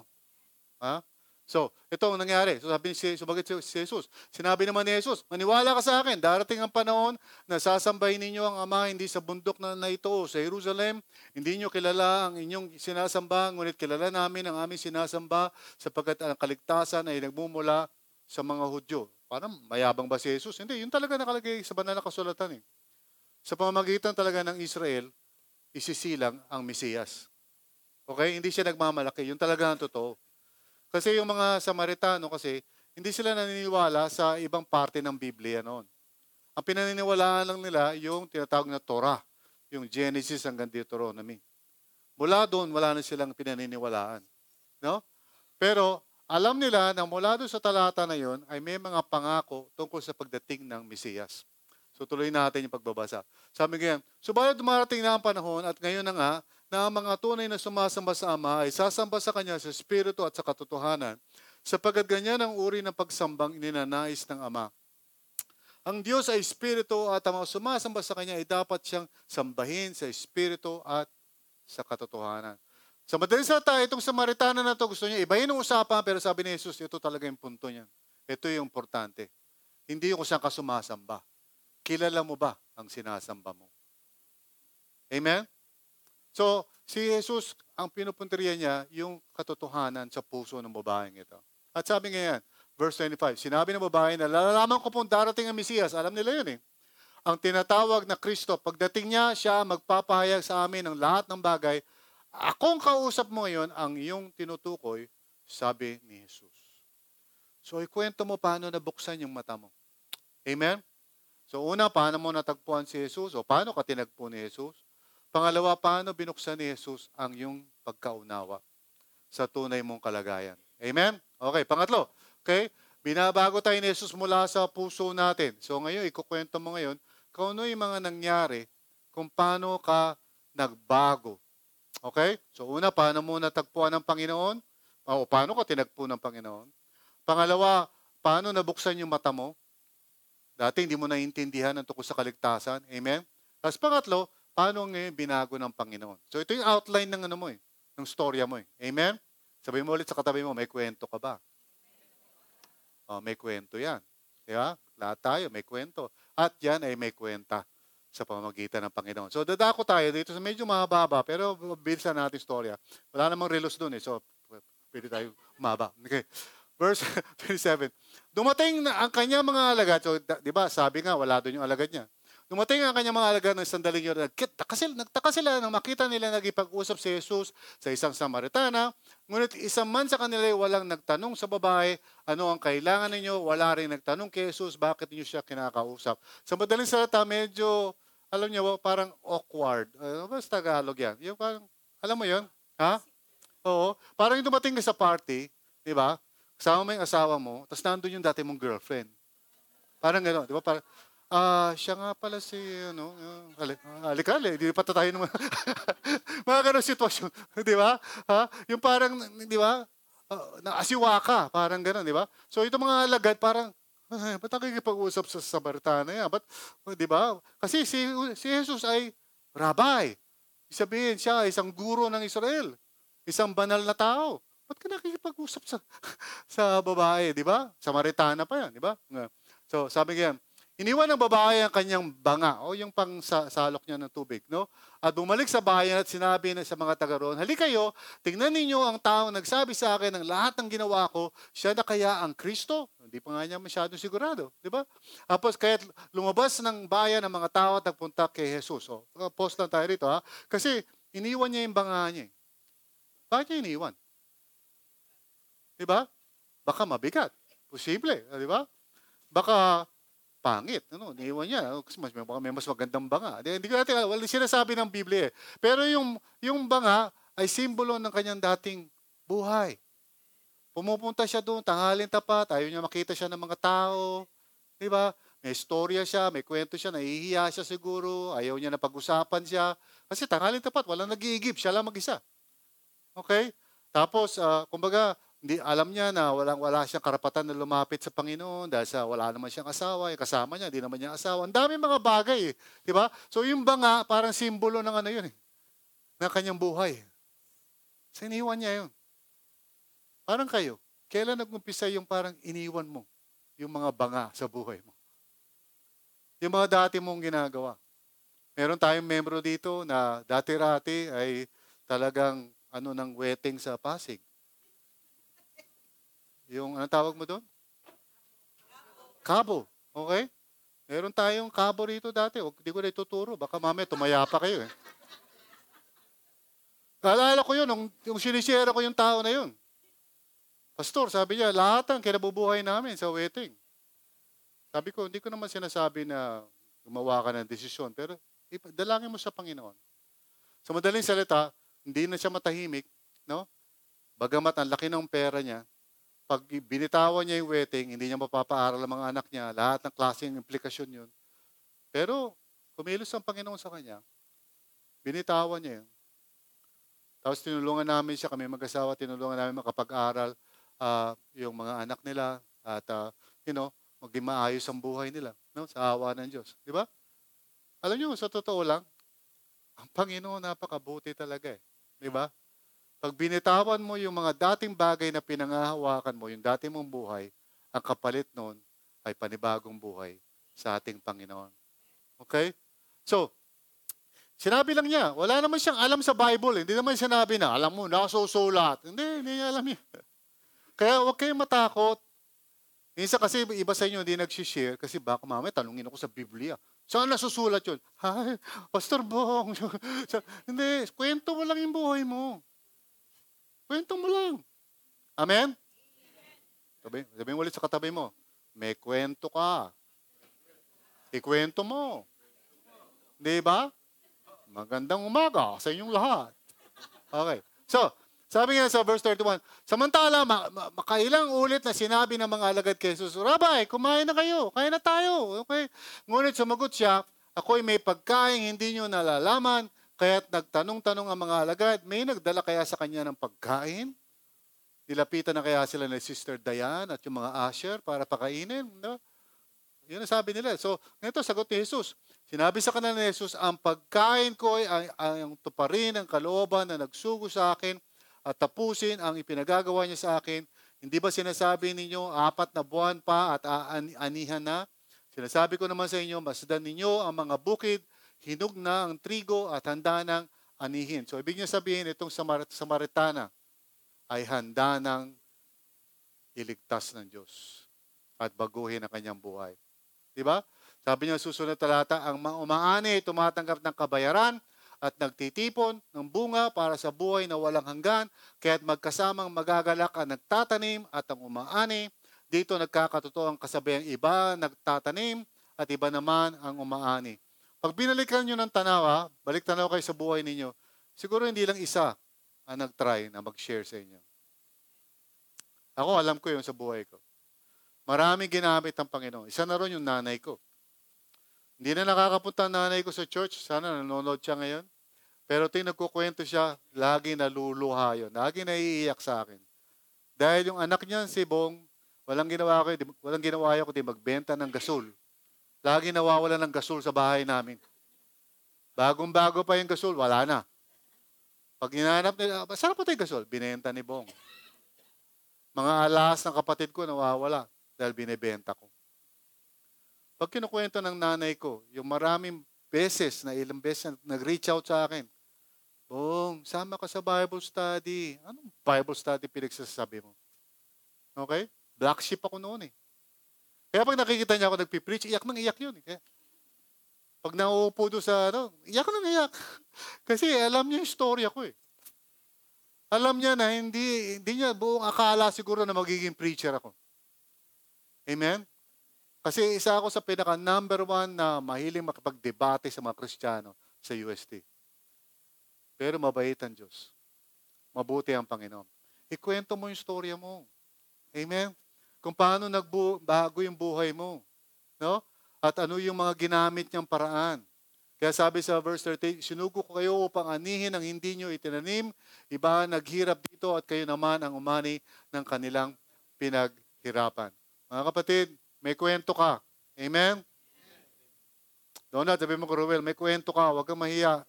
Ha? So, ito ang nangyari. So, sabi ni sumagot si Jesus. Sinabi naman ni Jesus, maniwala ka sa akin, darating ang panahon na sasambahin ninyo ang Ama hindi sa bundok na, na ito sa Jerusalem. Hindi nyo kilala ang inyong sinasamba, ngunit kilala namin ang aming sinasamba sapagkat ang kaligtasan ay nagmumula sa mga Hudyo. Parang mayabang ba si Jesus? Hindi, yun talaga nakalagay sa banal na kasulatan eh. Sa pamamagitan talaga ng Israel, isisilang ang Mesiyas. Okay? Hindi siya nagmamalaki. Yun talaga ang totoo. Kasi yung mga Samaritano kasi, hindi sila naniniwala sa ibang parte ng Biblia noon. Ang pinaniniwalaan lang nila yung tinatawag na Torah, yung Genesis hanggang Deuteronomy. Mula doon, wala na silang pinaniniwalaan. No? Pero alam nila na mula doon sa talata na yon ay may mga pangako tungkol sa pagdating ng Mesiyas. So tuloy natin yung pagbabasa. Sabi ngayon, subalit dumarating na ang panahon at ngayon na nga na ang mga tunay na sumasamba sa Ama ay sasamba sa Kanya sa Espiritu at sa katotohanan sapagkat ganyan ang uri ng pagsambang ininanais ng Ama. Ang Diyos ay Espiritu at ang mga sumasamba sa Kanya ay dapat siyang sambahin sa Espiritu at sa katotohanan. Sa madaling salita, itong Samaritana na to gusto niya ibahin ang usapan pero sabi ni Jesus, ito talaga yung punto niya. Ito yung importante. Hindi yung kung saan ka sumasamba. Kilala mo ba ang sinasamba mo? Amen? So, si Jesus, ang pinupunteriya niya, yung katotohanan sa puso ng babaeng ito. At sabi nga yan, verse 25, sinabi ng babae na lalalaman ko pong darating ang Mesiyas. Alam nila yun eh. Ang tinatawag na Kristo, pagdating niya, siya magpapahayag sa amin ng lahat ng bagay. Akong kausap mo ngayon, ang iyong tinutukoy, sabi ni Jesus. So, ikwento mo paano nabuksan yung mata mo. Amen? So, una, paano mo natagpuan si Jesus? O paano ka tinagpo ni Jesus? Pangalawa, paano binuksan ni Jesus ang iyong pagkaunawa sa tunay mong kalagayan? Amen? Okay, pangatlo. Okay? Binabago tayo ni Jesus mula sa puso natin. So ngayon, ikukwento mo ngayon kung ano yung mga nangyari, kung paano ka nagbago. Okay? So una, paano mo natagpuan ng Panginoon? O paano ka tinagpo ng Panginoon? Pangalawa, paano nabuksan yung mata mo? Dati hindi mo naiintindihan ang tungkol sa kaligtasan. Amen? Tapos pangatlo, paano ngayon binago ng Panginoon? So ito yung outline ng ano mo eh, ng storya mo eh. Amen? Sabihin mo ulit sa katabi mo, may kwento ka ba? Oh, may kwento yan. Di ba? Lahat tayo may kwento. At yan ay may kwenta sa pamamagitan ng Panginoon. So dadako tayo dito sa medyo mahaba pero bilisan natin storya. Wala namang relos doon eh. So pwede tayo umaba. Okay. Verse 27. Dumating na ang kanya mga alagad. So, di ba, sabi nga, wala doon yung alagad niya. Dumating ang kanya mga alagad ng sandaling yun. Sila, nagtaka sila nang makita nila nagipag-usap si Jesus sa isang Samaritana. Ngunit isang man sa kanila ay walang nagtanong sa babae, ano ang kailangan ninyo? Wala rin nagtanong kay Jesus, bakit niyo siya kinakausap? Sa madaling salita, medyo, alam niyo, parang awkward. Ano ba sa Tagalog yan? Yung parang, alam mo yun? Ha? Oo. Parang yung dumating ka sa party, di ba? Kasama mo yung asawa mo, tapos nandun yung dati mong girlfriend. Parang gano'n, di ba? Parang, ah, siya nga pala si, ano, uh, alik, alikali, di pa tayo naman. Mga gano'ng sitwasyon, di ba? Ha? Yung parang, di ba? Uh, naasiwa ka, parang gano'n, di ba? So, ito mga alagad, parang, ay, ba't nakikipag-usap sa Samaritana yan? Ba't, di ba? Kasi si, si Jesus ay rabbi. Sabihin siya, isang guro ng Israel. Isang banal na tao. Ba't ka nakikipag-usap sa, sa babae, di ba? Samaritana pa yan, di ba? So, sabi niya, iniwan ng babae ang kanyang banga, o yung pang sa, salok niya ng tubig, no? At bumalik sa bayan at sinabi na sa mga taga roon, Halika kayo, tingnan ninyo ang taong nagsabi sa akin ng lahat ng ginawa ko, siya na kaya ang Kristo? Hindi pa nga niya masyado sigurado, di ba? Tapos kaya lumabas ng bayan ng mga tao at nagpunta kay Jesus. O, post lang tayo rito ha. Kasi iniwan niya yung banga niya. eh. Bakit niya iniwan? Di ba? Baka mabigat. Posible, di ba? Baka pangit. Ano, iniwan niya. Kasi mas, may, may mas magandang banga. Di, hindi ko natin, wala sinasabi ng Biblia eh. Pero yung, yung banga ay simbolo ng kanyang dating buhay. Pumupunta siya doon, tanghalin tapat, ayaw niya makita siya ng mga tao. Di ba? May istorya siya, may kwento siya, nahihiya siya siguro, ayaw niya na pag-usapan siya. Kasi tanghalin tapat, walang nag-iigib, siya lang mag-isa. Okay? Tapos, ah, kumbaga, hindi alam niya na walang wala siyang karapatan na lumapit sa Panginoon dahil sa wala naman siyang asawa, yung kasama niya, hindi naman niya asawa. Ang dami mga bagay, eh, 'di ba? So yung banga parang simbolo ng ano 'yun eh. Ng kanyang buhay. So niya 'yun. Parang kayo, kailan nag-umpisa yung parang iniwan mo yung mga banga sa buhay mo? Yung mga dati mong ginagawa. Meron tayong membro dito na dati-rati ay talagang ano ng wedding sa Pasig. Yung, anong tawag mo doon? Kabo. Okay? Meron tayong kabo rito dati. Huwag, di ko na ituturo. Baka mamaya tumaya pa kayo eh. Naalala ko yun, nung, yung sinishare ko yung tao na yun. Pastor, sabi niya, lahat ang kinabubuhay namin sa wedding. Sabi ko, hindi ko naman sinasabi na gumawa ka ng desisyon, pero dalangin mo sa Panginoon. Sa madaling salita, hindi na siya matahimik, no? Bagamat ang laki ng pera niya, pag binitawan niya yung wedding, hindi niya mapapaaral ang mga anak niya, lahat ng klaseng implikasyon yun. Pero, kumilos ang Panginoon sa kanya, binitawan niya yun. Tapos tinulungan namin siya, kami mag-asawa, tinulungan namin makapag-aral ah, yung mga anak nila at, ah, you know, maging maayos ang buhay nila no? sa awa ng Diyos. Di ba? Alam niyo, sa totoo lang, ang Panginoon napakabuti talaga eh. Di ba? Pag binitawan mo yung mga dating bagay na pinangahawakan mo, yung dati mong buhay, ang kapalit noon ay panibagong buhay sa ating Panginoon. Okay? So, sinabi lang niya, wala naman siyang alam sa Bible. Hindi naman sinabi na, alam mo, nakasusulat. Hindi, hindi niya alam yan. Kaya huwag kayong matakot. Minsan kasi iba sa inyo hindi nag-share kasi baka mamaya tanungin ako sa Biblia. Saan nasusulat yun? Ay, Pastor Bong. Hindi, kwento mo lang yung buhay mo. Kwento mo lang. Amen? Sabi, sabihin ulit sa katabi mo, may kwento ka. Ikwento mo. Di ba? Magandang umaga sa inyong lahat. Okay. So, sabi nga sa verse 31, Samantala, ma- ma- makailang ulit na sinabi ng mga alagad kay Jesus, Rabbi, kumain na kayo, kain na tayo. Okay? Ngunit sumagot siya, ako'y may pagkain hindi nyo nalalaman, kaya't nagtanong-tanong ang mga alagad, may nagdala kaya sa kanya ng pagkain? Nilapitan na kaya sila ni Sister Diane at yung mga usher para pakainin? No? Yun ang sabi nila. So, ganito, sagot ni Jesus. Sinabi sa kanila ni Jesus, ang pagkain ko ay ay- ang tuparin ang kalooban na nagsugo sa akin at tapusin ang ipinagagawa niya sa akin. Hindi ba sinasabi ninyo, apat na buwan pa at aan- anihan na? Sinasabi ko naman sa inyo, masdan ninyo ang mga bukid, hinog na ang trigo at handa ng anihin. So, ibig niya sabihin, itong Samar- Samaritana ay handa ng iligtas ng Diyos at baguhin ang kanyang buhay. Di ba? Sabi niya susunod talata, ang umaani ay tumatanggap ng kabayaran at nagtitipon ng bunga para sa buhay na walang hanggan, kaya't magkasamang magagalak ang nagtatanim at ang umaani. Dito nagkakatotoo ang kasabayang iba nagtatanim at iba naman ang umaani. Pag binalikan nyo ng tanawa, balik tanaw kayo sa buhay ninyo, siguro hindi lang isa ang nag-try na mag-share sa inyo. Ako, alam ko yun sa buhay ko. Maraming ginamit ng Panginoon. Isa na ron yung nanay ko. Hindi na nakakapunta ang nanay ko sa church. Sana nanonood siya ngayon. Pero ting nagkukwento siya, lagi naluluha yun. Lagi naiiyak sa akin. Dahil yung anak niya, si Bong, walang ginawa ko, walang ginawa ko, di magbenta ng gasol. Lagi nawawala ng gasol sa bahay namin. Bagong-bago pa yung gasol, wala na. Pag hinanap nila, saan pa tayo gasol? Binenta ni Bong. Mga alas ng kapatid ko nawawala dahil binebenta ko. Pag kinukwento ng nanay ko, yung maraming beses na ilang beses na nag-reach out sa akin, Bong, sama ka sa Bible study. Anong Bible study pinagsasabi mo? Okay? Black sheep ako noon eh. Kaya pag nakikita niya ako nagpipreach, iyak nang iyak yun. Eh. Kaya, pag nauupo doon sa ano, iyak nang iyak. Kasi alam niya yung storya ko eh. Alam niya na hindi, hindi niya buong akala siguro na magiging preacher ako. Amen? Kasi isa ako sa pinaka number one na mahiling makapagdebate sa mga Kristiyano sa UST. Pero mabait ang Diyos. Mabuti ang Panginoon. Ikwento mo yung storya mo. Amen? Kung paano nagbago yung buhay mo. No? At ano yung mga ginamit niyang paraan. Kaya sabi sa verse 30, sinugo ko kayo upang anihin ang hindi nyo itinanim, iba naghirap dito at kayo naman ang umani ng kanilang pinaghirapan. Mga kapatid, may kwento ka. Amen? Donald, sabi mo ko, Ruel, may kwento ka, huwag kang mahiya.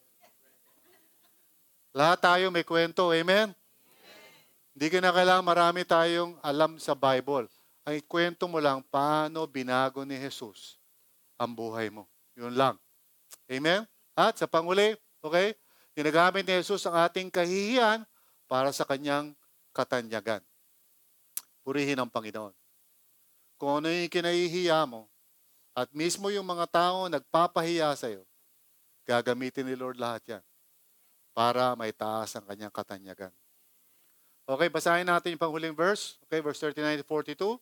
Lahat tayo may kwento. Amen? Hindi ka na kailangan marami tayong alam sa Bible. Ang kwento mo lang, paano binago ni Jesus ang buhay mo. Yun lang. Amen? At sa panguli, okay, ginagamit ni Jesus ang ating kahihiyan para sa kanyang katanyagan. Purihin ang Panginoon. Kung ano yung kinahihiya mo, at mismo yung mga tao nagpapahiya sa iyo, gagamitin ni Lord lahat yan para may taas ang kanyang katanyagan. Okay, basahin natin yung panghuling verse. Okay, verse 39 to 42.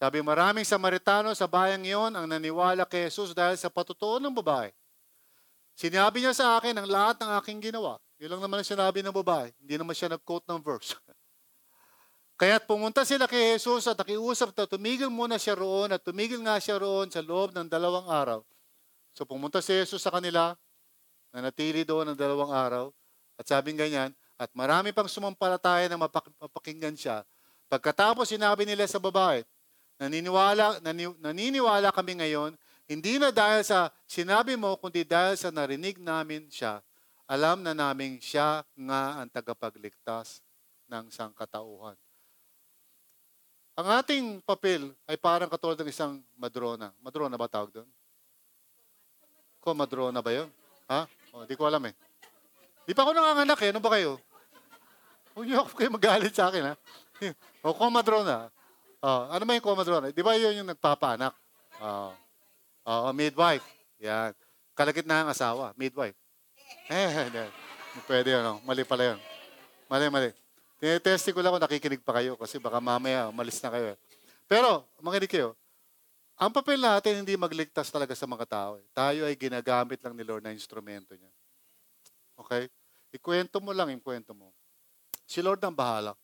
Sabi, maraming Samaritano sa bayang iyon ang naniwala kay Jesus dahil sa patutuo ng babae. Sinabi niya sa akin ang lahat ng aking ginawa. Yun lang naman ang sinabi ng babae. Hindi naman siya nag-quote ng verse. Kaya't pumunta sila kay Jesus at nakiusap na tumigil muna siya roon at tumigil nga siya roon sa loob ng dalawang araw. So pumunta si Jesus sa kanila, nanatili doon ng dalawang araw, at sabing ganyan, at marami pang sumampalataya na mapak- mapakinggan siya. Pagkatapos sinabi nila sa babae, naniniwala, nani, naniniwala kami ngayon, hindi na dahil sa sinabi mo, kundi dahil sa narinig namin siya. Alam na namin siya nga ang tagapagligtas ng sangkatauhan. Ang ating papel ay parang katulad ng isang madrona. Madrona ba tawag doon? Ko madrona ba yun? Ha? O, di ko alam eh. Di pa ako nanganganak eh. Ano ba kayo? Huwag niyo ako kayo magalit sa akin ha. O, komadrona. Oh, ano ba yung komadrona? Di ba yun yung nagpapaanak? Oo. Oo, midwife. Yan. Kalagit na ang asawa. Midwife. Eh, hindi. Pwede yun. Oh. Mali pala yun. Mali, mali. Tinetesti ko lang kung nakikinig pa kayo kasi baka mamaya umalis na kayo. eh. Pero, makinig kayo. Ang papel natin hindi magligtas talaga sa mga tao. eh. Tayo ay ginagamit lang ni Lord na instrumento niya. Okay? Ikwento mo lang yung kwento mo. Si Lord ang bahala.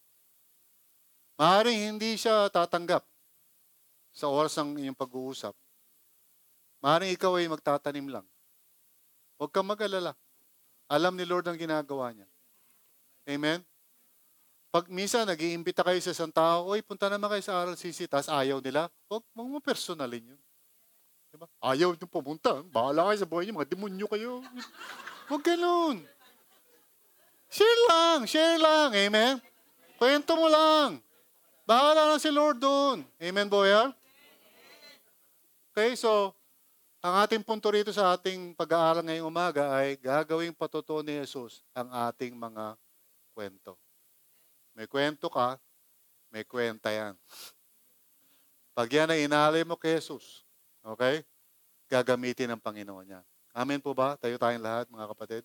Maaaring hindi siya tatanggap sa oras ng inyong pag-uusap. Maaaring ikaw ay magtatanim lang. Huwag kang mag-alala. Alam ni Lord ang ginagawa niya. Amen? Pag minsan nag-iimbita kayo sa isang tao, Oy, punta naman kayo sa RLCC, tapos ayaw nila, huwag mo personalin yun. Di ba? Ayaw nyo pumunta. Bahala kayo sa buhay nyo. Mga demonyo kayo. Huwag ganun. Share lang. Share lang. Amen? Kwento mo lang. Bahala na si Lord doon. Amen, Boya? Okay, so, ang ating punto rito sa ating pag-aaral ngayong umaga ay gagawing patutuo ni Jesus ang ating mga kwento. May kwento ka, may kwenta yan. Pag yan ay inalay mo kay Jesus, okay? Gagamitin ng Panginoon yan. Amen po ba? Tayo tayong lahat, mga kapatid.